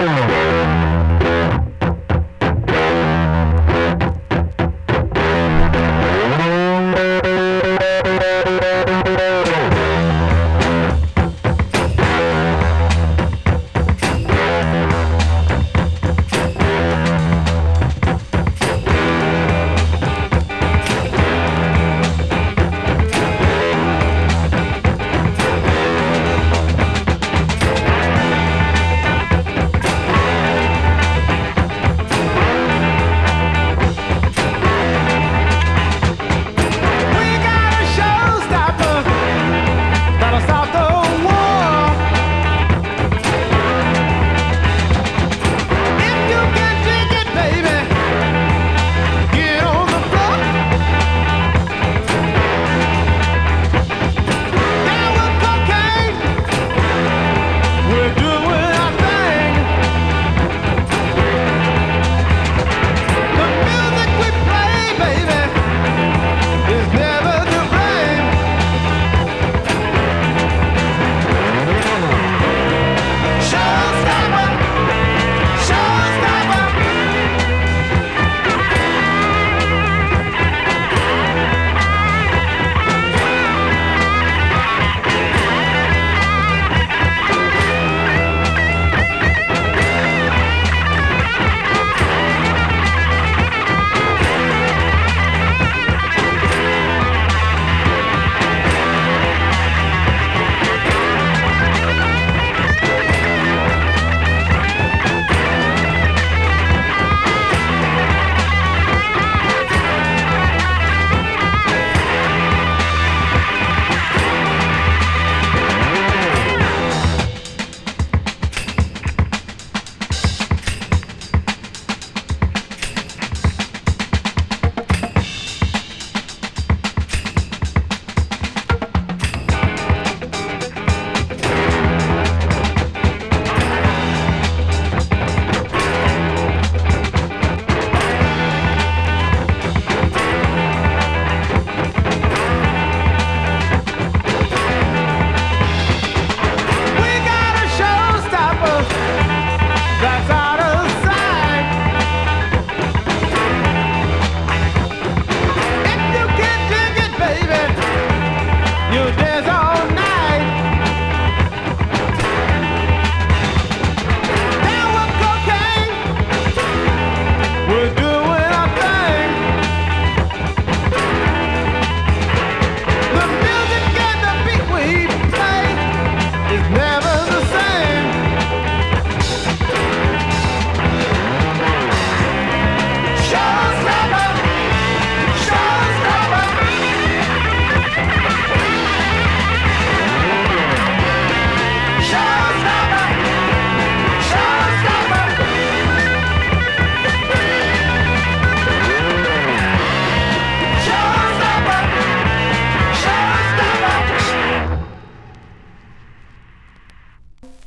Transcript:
you